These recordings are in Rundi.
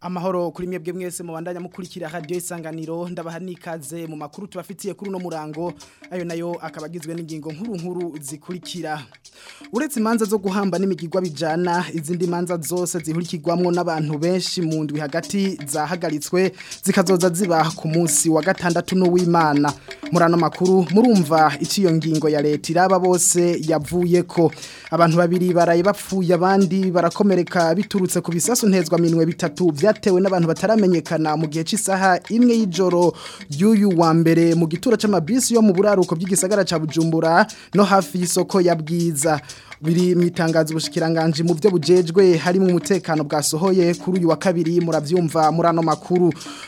amahoro kuri mwebwe mwese mubandanya mukurikira radio isanganiro ndabahanikaze mu makuru tubafitiye kuri no murango ayo nayo akabagizwe agizwe n'ingingo nkuru nkuru zikurikira uretse imanza zo guhamba n'imigirwa bijana izindi manza zose zihurikirwamwo n'abantu benshi mu ndwi hagati zahagaritswe zikazoza ziba ku munsi wa gatandatu n'uw'Imana murano makuru murumva iciyo ngingo ya leta iraba bose yavuye ko abantu babiri baraye bapfuye abandi barakomereka biturutse ku bisasu ntezwa minwe bitatu byate yatewe n'abantu bataramenyekana mu gihe cy'isaha imwe y'ijoro y'uyu wa mbere mu gituro cy'amabisi yo mu buraruko by'igisagara cya Bujumbura no hafi y'isoko ya Bwiza biri mu itangazo ubushikiranganje mu byo bujejwe harimo umutekano bwasohoye kuri uyu wa kabiri murabyumva muri ano makuru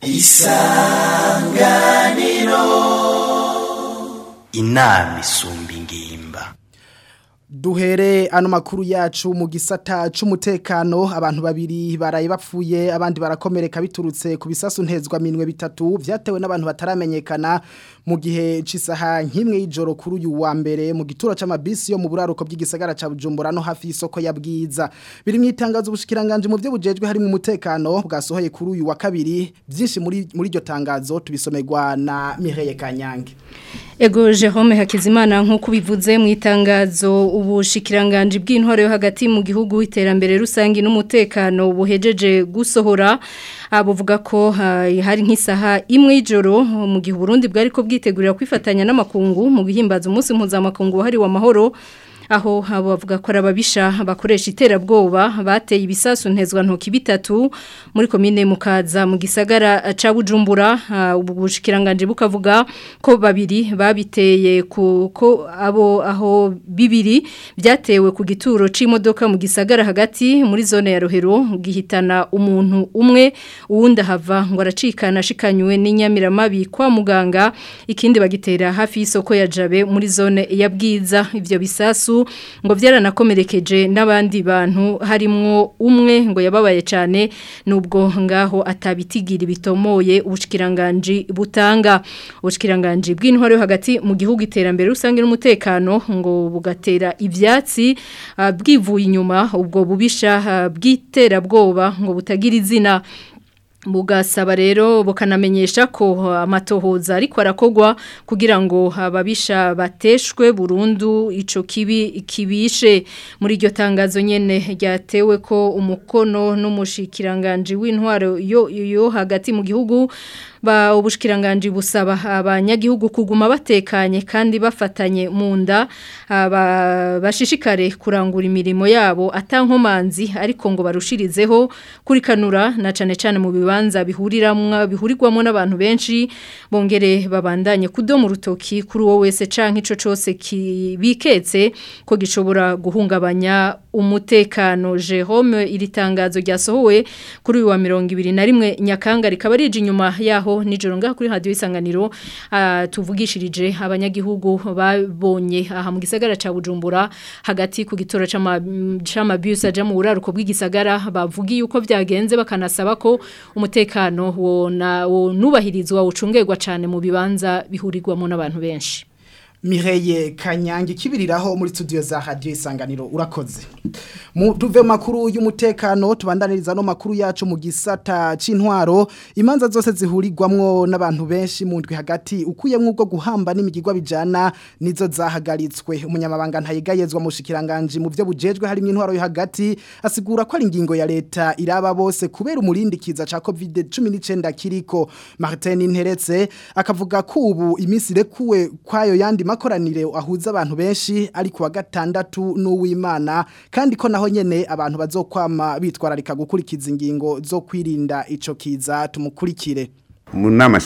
isanganiro inama isumba duhere ano makuru yacu mu gisata cy'umutekano abantu babiri baraye bapfuye abandi barakomereka biturutse ku bisasu ntezwa minwe bitatu byatewe n'abantu bataramenyekana mu gihe cy'isaha nk'imwe y'ijoro kuri uyu wa mbere mu gituro cy'amabisi yo mu buraruko by'igisagara ca Bujumbura no hafi isoko ya Bwiza biri mu itangazo ubushikiranganje mu byo bujejwe harimo umutekano bwasohoye kuri uyu wa kabiri byinshi muri muri iryo tangazo tubisomegwa na Mireille Kanyange Ego Jerome Hakizimana nk'uko bivuze mu itangazo ubushikiranganje bw'intore yo hagati mu gihugu iterambere rusange n'umutekano buhejeje gusohora abuvuga ko eh, hari nk'isaha imwe ijoro mu gihe Burundi bwari ko bwitegurira kwifatanya n'amakungu mu bihimbaza umunsi mpuzamakungu wahariwe amahoro aho bavuga ko ababisha bakoresha iterabwoba bateye ibisasu ntezwa ntoki bitatu muri komine mukaza mu gisagara eh, ca Bujumbura ah, ubushikiranganje bukavuga ko babiri babiteye kuko abo aho bibiri byatewe ku gituro c'imodoka mu gisagara hagati muri zone ya Rohero gihitana umuntu umwe uwunda hava ngo aracikana ashikanywe n'inyamiramabi kwa muganga ikindi bagitera hafi isoko ya Jabe muri zone ya Bwiza ivyo bisasu ngo byaranakomerekeje n'abandi bantu harimo umwe ngo yababaye cyane nubwo ngaho atabitigira bitomoye ubushikiranganje butanga ubushikiranganje bw'intwaro hagati mu gihugu iterambere rusange n'umutekano ngo bugatera ibyatsi ah, bwivuye inyuma ubwo bubisha ah, bw'iterabwoba ngo butagira izina bugasaba rero bukanamenyesha ko amatohoza ariko arakogwa kugira ngo ababisha bateshwe burundu ico kibi kibishe muri iryo tangazo nyene ryatewe ko umukono n'umushikiranganje w'intwaro yo, yo hagati mu gihugu ba ubushikiranganje busaba abanyagihugu kuguma batekanye kandi bafatanye mu nda bashishikare kurangura imirimo yabo atankomanzi ariko ngo barushirizeho kurikanura na cane cane mu bibanza bihuriramwa bihurirwamo n'abantu benshi bongere babandanye kudoma urutoki kuri uwo wese canke ico cose kibiketse ko gishobora guhungabanya umutekano Jerome iri tangazo ryasohowe kuri uyu wa mirongo ibiri na rimwe nyakanga rikaba rije inyuma yaho nijoro ngaha kuri radiyo isanganiro ah, tuvugishirije abanyagihugu babonye aha mu gisagara cya bujumbura hagati ku gitora cy'amabisi ajya mu buraruko bw'igisagara bavugiye uko byagenze bakanasaba ko umutekano nubahirizwa ucungerwa cyane mu bibanza bihurirwamo n'abantu benshi Mireye Kanyange kibiriraho muri studio za radio isanganiro urakoze mu tuve makuru y'umutekano tubandaniriza no makuru yacu mu gisata c'intwaro imanza zose zihurirwamwo n'abantu benshi mu ndwi hagati ukuye ubwo guhamba n'imigirwa bijana nizo zahagaritswe umunyamabanga ntayegayezwa mu shikiranganje mu byo bujejwe harimo intwaro yo hagati asigura ko ari ingingo ya leta iraba bose kubera umurindikiza ca COVID-19 kiriko Martin Interetse akavuga ko ubu imisi rekuwe kwayo yandi amakoranire ahuza abantu benshi ari kuwa gatandatu n'uw'Imana kandi ko naho nyene abantu bazokwama bitwararika gukurikiza ingingo zo kwirinda ico kiza tumukurikire mu nama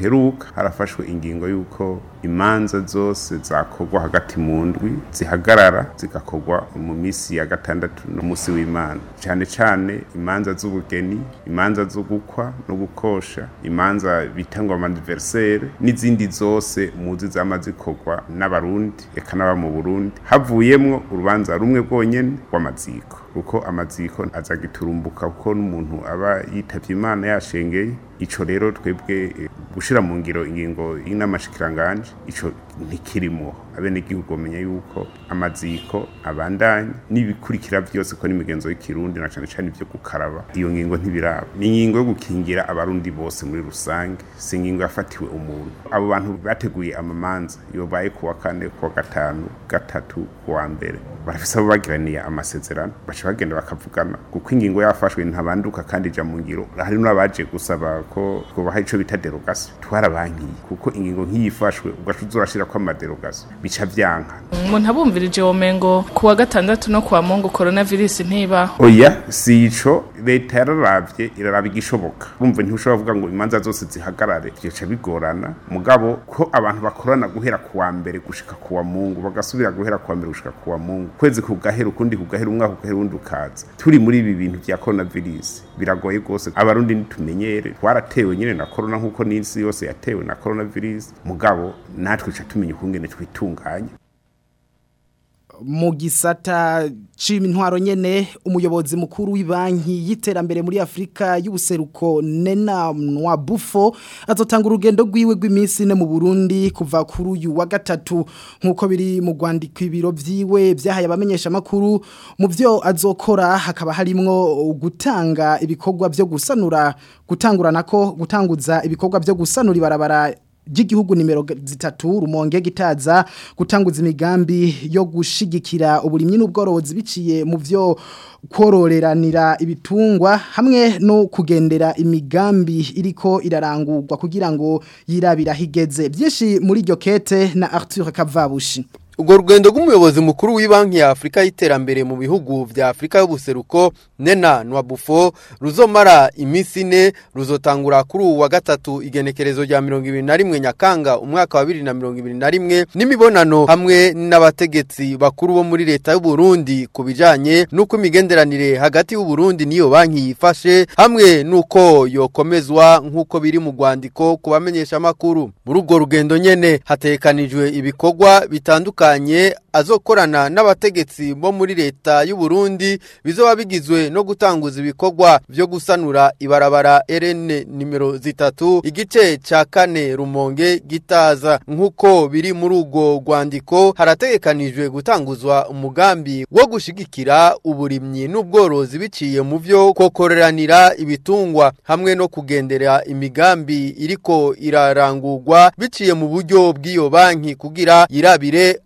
heruka harafashwe ingingo y'uko imanza zose zakogwa hagati mu ndwi zihagarara zigakogwa mu misi ya gatandatu n'umunsi w'imana cyane cyane imanza z'ubugeni imanza zo gukwa no gukosha imanza bita ngo amaniverisere n'izindi zose muzi zama zikogwa n'abarundi reka n'aba mu burundi havuyemo urubanza rumwe rwonyene rw'amaziko kuko amaziko aza kuko n'umuntu aba yitabye imana yashengeye icyo rero twebwe eh, gushyira mu ngiro ingingo y'inamashyikiranganje icyo ntikirimo abenegihugu bamenya yuko amaziko abandanye n'ibikurikira byose ko n'imigenzo y'ikirundi na cyane cyane ibyo gukaraba iyo ngingo ntibiraba ni ingingo yo gukingira abarundi bose muri rusange si ingingo yafatiwe umuntu abo bantu bateguye amamanza yobaye kuwa kane kuwa gatanu gatatu kuwa mbere barafise abo bagiraniye amasezerano baca bagenda bakavugana kuko ingingo yafashwe ntabanduka kandi ijya mu ngiro hari n'abaje gusaba ko twobaha ico bita derogasi twarabankiye kuko ingingo nk'iyi ifashwe ugaca uzurashira ko amaderogasi bica vyanka umuntu abumvirije womengo kuwa gatandatu no kuwa mungu coronavirus ntiba oya si ico leta yararavye iraraba igishoboka bumva ntushobora kuvuga ngo imanza zose zihagarare vyoca bigorana mugabo ko abantu bakorana guhera kuwa mbere gushika kuwa mungu bagasubira guhera kuwa mbere gushika kuwa mungu kwezi kugahera ukundi kugahera umwaka kugahera undi ukaza turi muri ibi bintu vya coronavirus biragoye gose abarundi ntitumenyere twaratewe nyine na korona nk'uko n'isi yose yatewe na coronavirus mugabo natwe tumenya ukungene twitunganya mu gisata cy'intwaro nyene umuyobozi mukuru w'ibanki y'iterambere muri Afrika y'ubuseruko Nena Nwabufo azotanga urugendo rwiwe rw'iminsi ne mu Burundi kuva kuri uyu wa gatatu nkuko biri mu gwandiko ibiro vyiwe byahaye abamenyesha makuru mu byo azokora hakaba harimo gutanga ibikorwa byo gusanura gutangurana ko gutanguza ibikorwa byo gusanura ibarabara ry'igihugu nimero zitatu rumonge gitaza gutanguza imigambi yo gushigikira uburimyi n'ubworozi biciye mu byo korororanira ibitungwa hamwe no kugendera imigambi iriko irarangurwa kugira ngo yirabira higeze byinshi muri iryo kete na Arthur Kavabushi urwo rugendo rw'umuyobozi mukuru w'ibanki ya afurika y'iterambere mu bihugu bya afurika y'ubuseruko nena Bufo ruzomara iminsi ine ruzotangura kuri uwa gatatu igenekerezo rya mirongo ibiri na rimwe nyakanga umwaka wa bibiri na mirongo ibiri na rimwe n'imibonano hamwe n'abategetsi bakuru bo muri leta y'uburundi ku bijyanye n'uko imigenderanire hagati y'uburundi n'iyo banki yifashe hamwe n'uko yokomezwa nk'uko biri mu rwandiko ku bamenyeshamakuru muri urwo rugendo nyine hatekanijwe ibikorwa bitandukanye atandukanye azokorana n'abategetsi bo muri leta y'u Burundi bizoba bigizwe no gutanguza ibikorwa byo gusanura ibarabara RN nimero zitatu igice cya kane Rumonge gitaza nkuko biri muri ugo rwandiko harategekanijwe gutanguzwa umugambi wo gushyigikira uburimyi n'ubworozi biciye mu byo kokoreranira ibitungwa hamwe no kugendera imigambi iriko irarangurwa biciye mu buryo bw'iyo banki kugira yirabire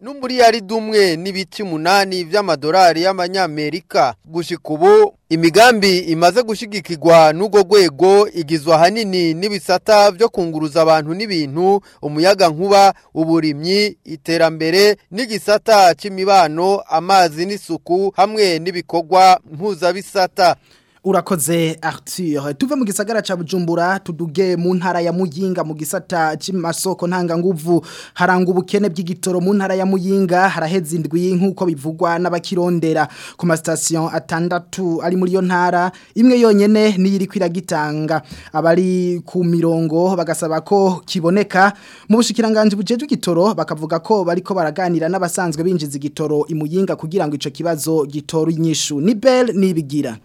n'umuriyaridi umwe n’ibiti umunani miliyoni by'amadolari y'amanyamerika gushyika ubu imigambi imaze gushyigikirwa n'urwo rwego igizwa ahanini n'ibisata byo kunguruza abantu n'ibintu umuyaga nkuba uburimyi iterambere n'igisata cy'imibano amazi n'isuku hamwe n'ibikorwa mpuzabisata urakoze Arthur tuve mu gisagara ca Bujumbura tuduge mu ntara ya Muyinga mu gisata cy'amasoko ntanga nguvu haranga ubukene bw'igitoro mu ntara ya Muyinga haraheze indwi nkuko bivugwa n'abakirondera ku ma station atandatu ari muri yo ntara imwe yonyene niyiri kwiragitanga abari ku mirongo bagasaba ko kiboneka mu bushikiranganje bujeje igitoro bakavuga ko bariko baraganira n'abasanzwe binjiza igitoro imuyinga kugira ngo ico kibazo gitoro inyishu ni bel nibigira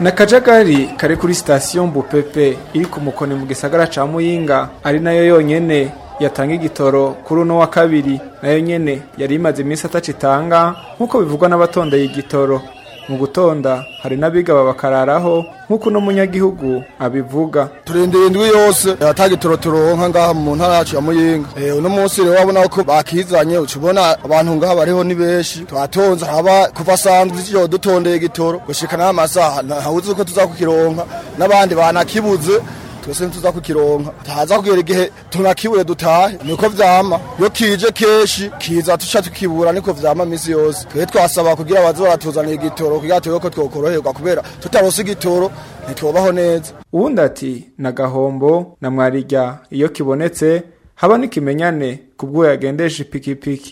Na Kajagari kare kuri sitasiyo mbupepe iri ku mukoni mu gisagara cya muyinga ari nayo yonyine yatanga igitoro kuri uno wa kabiri nayo nyine yari imaze iminsi atacitanga nk'uko bivugwa n'abatondeye igitoro mu gutonda hari n’abigaba babakararaho nk'uko n'umunyagihugu abivuga turindira indwi yose yatagitorotoro nka ngaha mu ntara yacu ya muyinga eh, uno munsi rero wabona ko bakizanye ucubona abantu ngaha bariho ni benshi twatonze haba kuva sanzwe iyo dutondeye gitoro gushikana amasaha ntawuzi ko tuzakukironka n'abandi banakibuze twese ntituza kukironka taza kugera igihe tunakibure dutahe niko vyama yo kije keshi kiza tuca tukibura niko vyama misi yose twe twasaba kugira abazi baratuzanira igitoro kugira tuwe ko twokoroherwa kubera tutaronse igitoro ntitwobaho neza ubundi ati na gahombo na mwarirya iyo kibonetse haba n'ikimenyane kubwo yagendeje ipikipiki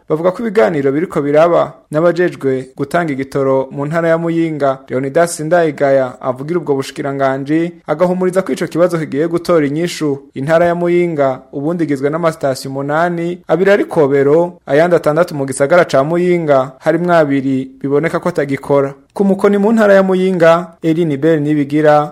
bavuga ko ibiganiro biriko biraba n'abajejwe gutanga igitoro mu ntara ya Muyinga Leonidas Ndayigaya avugira ubwo bushkiranganji agahumuriza ko ico kibazo kigiye gutora inyishu intara ya Muyinga ubundi igizwe n'amasitasiyo umunani umunani abiri ari kobero ayandi atandatu mu gisagara ca muyinga harimwo abiri biboneka ko atagikora ku mukoni mu ntara ya muyinga erini beri nibigira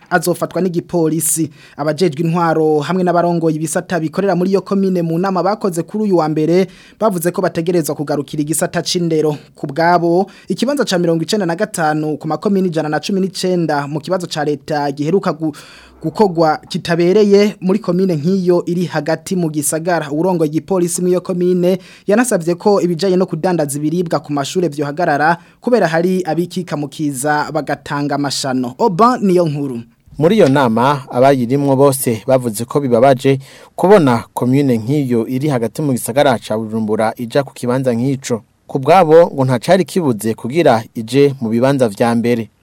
azofatwa n'igipolisi abajejwe intwaro hamwe n'abarongoye ibisata bikorera muri yo komine mu nama bakoze kuri uyu wa mbere bavuze ko bategerezwa kugarukira igisata cy'indero ku bwabo ikibanza cya mirongo na gatanu ku makomini ijana na cumi n'icyenda mu kibazo cya leta giheruka gukogwa kitabereye muri komine nk'iyo iri hagati mu gisagara urongo igipolisi mw'iyo komine yanasabye ko ibijanye no kudandaza ibiribwa ku mashure byohagarara kubera hari abikika mukiza bagatanga amashano Oban niyo nkuru muri iyo nama abayirimwo bose bavuze ko bibabaje kubona commune nk'iyo iri hagati mu gisagara ca Bujumbura ija ku kibanza nk'ico ku bwabo ngo ntacari kibuze kugira ije mu bibanza vya mbere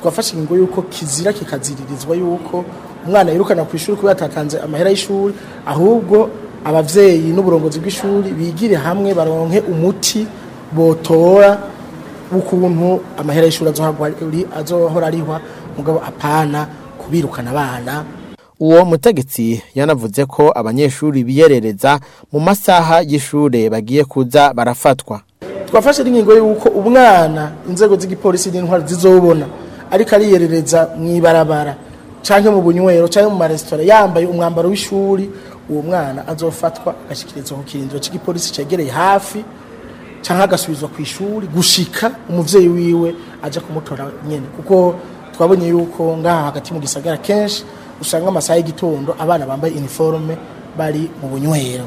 twafashe ingingo y'uko kizira kikaziririzwa y'uko umwana yirukana ku ishuri kubera atatanze amahera y'ishuri ahubwo abavyeyi n'uburongozi bw'ishuri bigire hamwe baronke umuti botora w'ukuntu amahera y'ishuri azohora arihwa mugabo apana kubirukana abana uwo mutegetsi yanavuze ko abanyeshuri biyerereza mu masaha y’ishuri bagiye kuza barafatwa twafashe ingingo y'uko umwana inzego z'igipolisi n'intwaro zizobona ariko ariyerereza mu ibarabara cyangwa mu bunywero cyangwa mu maresitora yambaye umwambaro w'ishuri uwo mwana azofatwa agashyikirizwa ku kirindiro cy'igipolisi cyegereye hafi cyangwa agasubizwa ku ishuri gushika umubyeyi wiwe ajya kumutora nyine kuko twabonye yuko ngaha hagati mu gisagara kenshi usanga amasaha y'igitondo abana bambaye iniforume bari mu bunywero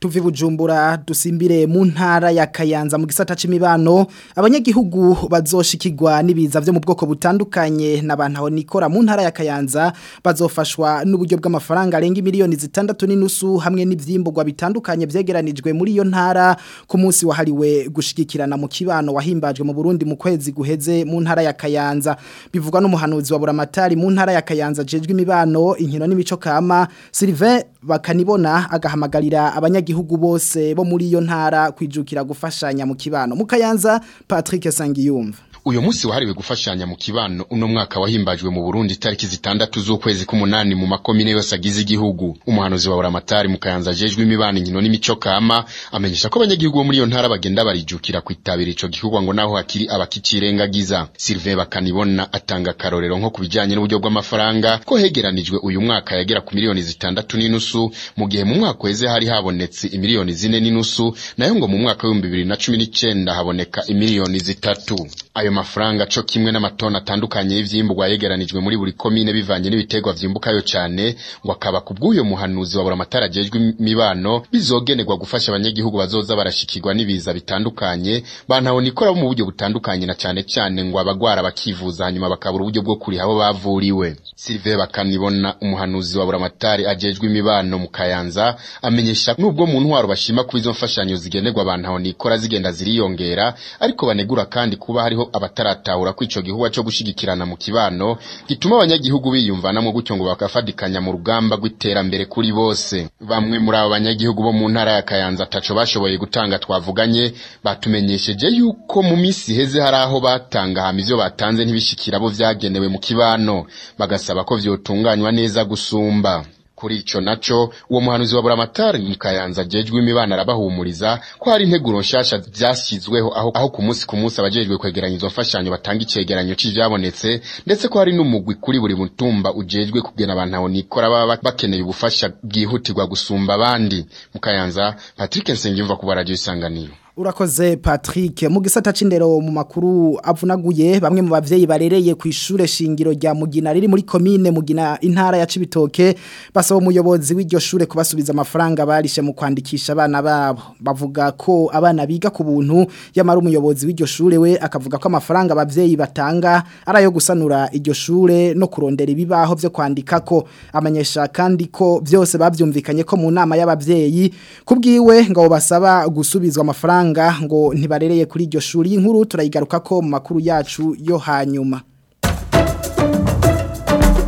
tuve bujumbura dusimbire mu ntara ya kayanza mu gisata c'imibano abanyagihugu bazoshikirwa n'ibiza byo mu bwoko butandukanye n'abantu aho nikora mu ntara ya kayanza bazofashwa n'uburyo bw'amafaranga arenga miliyoni zitandatu n'inusu hamwe n'ivyimbugwa bitandukanye byegeranijwe muri iyo ntara ku munsi wahariwe gushigikirana mu kibano wahimbajwe mu Burundi mu kwezi guheze mu ntara ya kayanza bivugwa n'umuhanuzi wa buramatari mu ntara ya kayanza jejwe imibano inkino n'imico kama Sylvain bakanibona agahamagarira abanyagihugu abanyagihugu bose bo muri iyo ntara kwijukira gufashanya mu kibano mukayanza Patrick Sangiyumva uyu munsi wahariwe gufashanya mu kibano uno mwaka wahimbajwe mu Burundi tariki zitandatu z'ukwezi k'umunani mu makomine yose agize igihugu umuhanuzi wa Buramatari mu Kayanza ajejwe imibano inkino n'imico kama amenyesha ko abanyagihugu bo muri iyo ntara bagenda barijukira kwitabira icyo gikorwa ngo naho hakiri abakicirengagiza Sylvain Bakanibona atanga karorero nko bijyanye n'uburyo bw'amafaranga ko hegeranijwe uyu mwaka yagera ku miliyoni zitandatu n'inusu mu gihe mu mwaka weze hari habonetse imiliyoni zine n'inusu nayo ngo mu mwaka w'ibihumbi bibiri na cumi n'icenda haboneka imiliyoni zitatu Ayo mafaranga co kimwe n'amatoni atandukanye y'ivyimbugwa yegeranijwe muri buri komine bivanye n'ibitegwa vyimbukayo cyane ngo akaba bw’uyu muhanuzi wabura buramatari ajejwe imibano bizogenerwa gufasha abanyagihugu bazoza barashikirwa n'ibiza bitandukanye bantahonikora bo mu buryo butandukanye na cyane cyane ngo abagwara bakivuza hanyuma bakabura uburyo bwo kuriha abo bavuriwe. Sylvain Bakanibona umuhanuzi wabura amatari ajejwe imibano mu Kayanza amenyesha nubwo mu ntwaro bashima kuri izo mfashanyo zigenerwa bantahonikora zigenda ziriyongera ariko banegura kandi kuba hariho abataratahura ko icyo gihuwa cyo gushyigikirana mu kibano gituma abanyagihugu biyumvanamo gutyo ngo bakafadikanya mu rugamba rw'iterambere kuri bose bamwe muri abo banyagihugu bo mu ntara ya Kayanza ataco bashoboye gutanga twavuganye batumenyesheje yuko mu minsi heze hari aho batanga hama ivyo batanze ntibishikira abo vyagenewe mu kibano bagasaba ko vyotunganywa neza gusumba kuri icyo nacyo uwo muhanuzi wa buramatari Kayanza agejwe imibano arabahumuriza ko hari integuro nshyashya byashyizweho aho, aho ku munsi ku munsi abajejwe kwegeranya izo mfashanyo batanga icegeranyo c'ivyabonetse ndetse ko hari n'umugwi kuri buri mutumba ujejwe kugena abantu aho nikora baba bakeneye ubufasha bwihutirwa gusumba abandi Mukayanza Patrick Nsengiyumva ku Radio Isanganiro urakoze Patrick mu c'indero mu makuru avunaguye bamwe mu bavyeyi barereye ku ishure shingiro rya Mugina riri muri commune Mugina intara ya Cibitoke basaba umuyobozi w'iryo shure kubasubiza amafaranga barishe mu kwandikisha abana babo bavuga ko abana biga ku buntu yamara umuyobozi w'iryo shure we akavuga ko amafaranga abavyeyi batanga arayo gusanura iryo shure no kurondera ibibaho byo kwandika ko amanyesha kandi ko byose bavyumvikanye ko mu nama y'abavyeyi kubwiwe ngo basaba gusubizwa amafaranga usanga ngo ntibarereye kuri iryo shuri y'inkuru turayigaruka ko mu makuru yacu yo hanyuma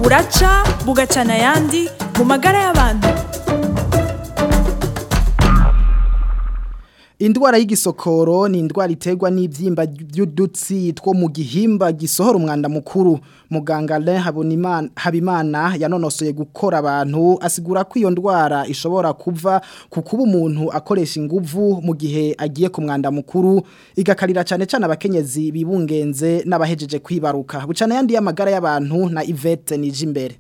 buraca bugacana yandi mu magara y'abantu indwara y'igisokoro ni indwara itegwa n'ibyimba by'udutsi two mu gihimba gisohora umwanda mukuru muganga Habonimana habimana yanonosoye gukora abantu asigura ko iyo ndwara ishobora kuva ku kuba umuntu akoresha inguvu mu gihe agiye ku mwanda mukuru igakarira cyane cyane abakenyezi bibungenze n'abahejeje kwibaruka bucana yandi y'amagara y'abantu na Yvette Nijimbere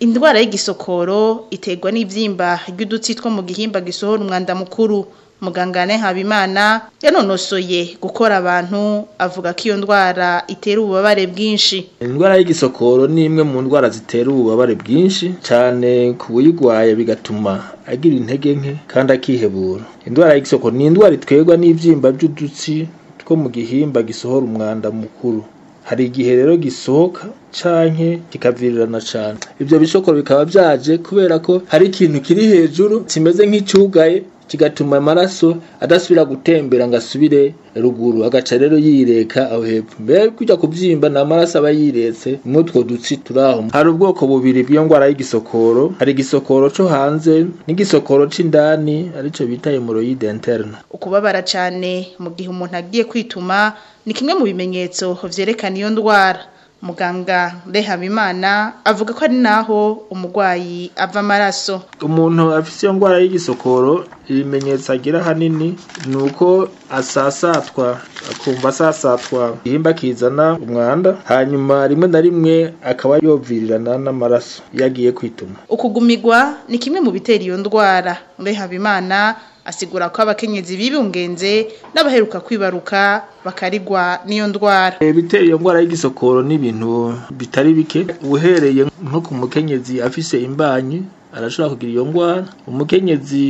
indwara y'igisokoro itegwa n'ibyimba by'udutsi two mu gihimba gisohora umwanda mukuru mugangane habimana yanonosoye gukora abantu avuga ko iyo ndwara itera ububabare bwinshi indwara y'igisokoro ni imwe mu ndwara zitera ububabare bwinshi cyane ku buyirwaye bigatuma agira intege nke kandi akihebura indwara y'igisokoro ni indwara itwegwa n'ibyimba by'udutsi two mu gihimba gisohora umwanda mukuru hari igihe rero gisohoka canke kikavirirana cane Ibyo bishokoro bikaba byaje kubera ko hari ikintu kiri hejuru kimeze nk’icyugaye. kigatuma amaraso adasubira gutembera ngo asubire ruguru agaca rero yireka aho hepfo mbere kujya kubyimba ni amaraso aba yiretse n'utwo dutsi turi aho hari ubwoko bubiri bw'iyo ndwara y'igisokoro hari igisokoro cyo hanze n'igisokoro cy'indani aricyo bita hemoroyide interna ukubabara cyane mu gihe umuntu agiye kwituma ni kimwe mu bimenyetso byerekana iyo ndwara muganga rehabimana avuga ko ari naho umurwayi ava amaraso umuntu afite iyo ndwara y'igisokoro ibimenyetso agira ahanini ni uko asasatwa akumva asasatwa igihimba kizana umwanda hanyuma rimwe na rimwe akaba yovirirana n'amaraso iyo agiye kwituma ukugumigwa ni kimwe mu bitera iyo ndwara habimana asigura ko abakenyezi bibungenze n'abaheruka kwibaruka bakarigwa n'iyo ndwara ibitera eh, iyo ndwara y'igisokoro n'ibintu bitari bike uhereye nko ku mukenyezi afise imbanyi arashobora kugira iyo ndwara umukenyezi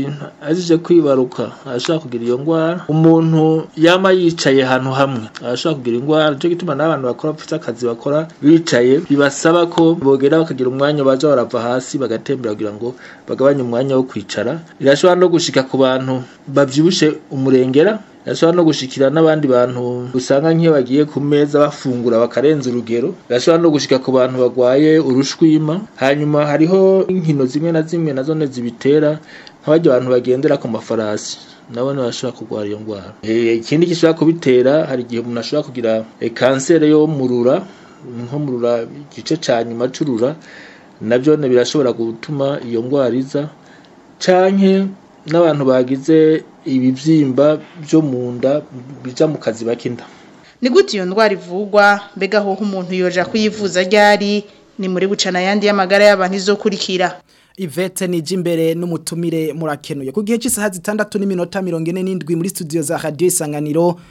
aje kwibaruka arashobora kugira iyo ndwara umuntu yama yicaye ahantu hamwe arashobora kugira indwara nicyo gituma n'abantu bakora bafite akazi bakora bicaye bibasaba ko bogera bakagira umwanya baza barava hasi bagatembera kugira ngo bagabanye umwanya wo kwicara birashobora no gushika ku bantu bavyibushe umurengera gashobora no gushikira n'abandi bantu usanga nk'iyo bagiye ku meza bafungura bakarenza urugero gashobora no gushika ku bantu bagwaye urushwima hanyuma hariho inkino zimwe na zimwe na zone zibitera nk'abajya bantu bagendera ku mafarasi nabo bashobora kurwara iyo ndwara eh, ikindi gishobora kubitera hari igihe umuntu ashobora kugira eh, kanseri yo murura nko murura igice cya nyuma curura nabyo birashobora gutuma iyo ndwara iza canke n'abantu bagize ibibyimba byo mu nda bijya mu kazi bakinda. ni gute iyo ndwara ivugwa mbega aho umuntu yoja kuyivuza ryari ni muri bucana ayandi y'amagara y'abantu izo kurikira Yvette Nijimbere n'umutumire murakenuye ku gihe cy'isaha zitandatu n'iminota 47 muri studio za Radio Isanganiro